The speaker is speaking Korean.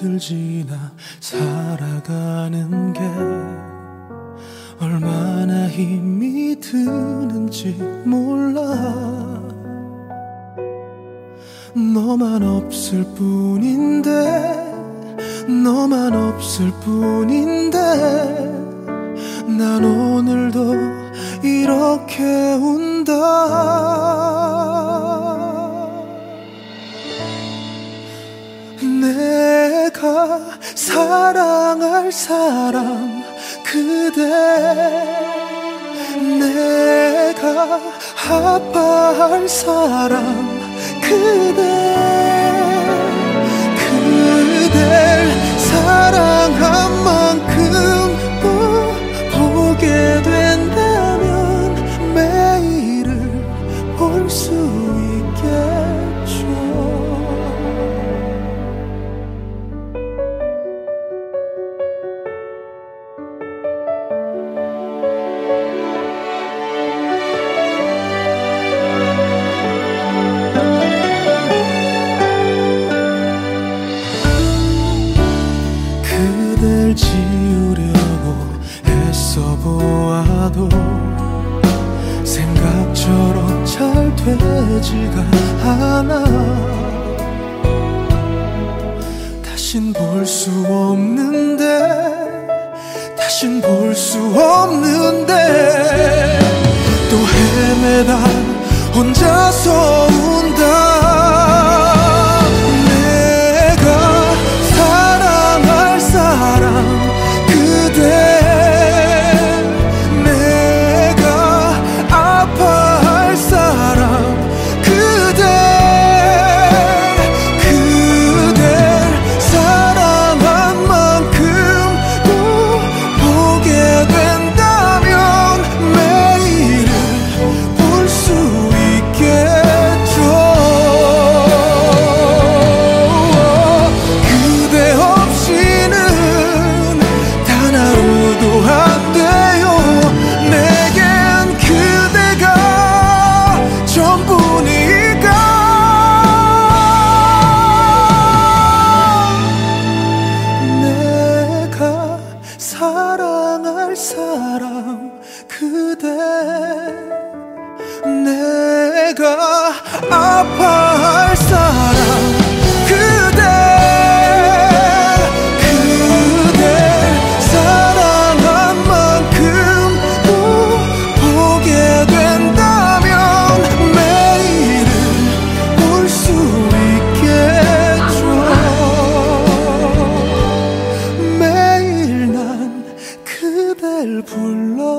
이틀 지나 살아가는 게 얼마나 힘이 드는지 몰라. 너만 없을 뿐인데 너만 없을 뿐인데 난 오늘도 이렇게 운다 내가 사랑할 사람 그대. 내가 아파할 사람 그대 보아도 생각처럼 잘 되지가 않아. 다신 볼 수 없는데 다신 볼 수 없는데 또 헤매다 혼자서 사랑할 사람 그대. 내가 아파할 사람 불러요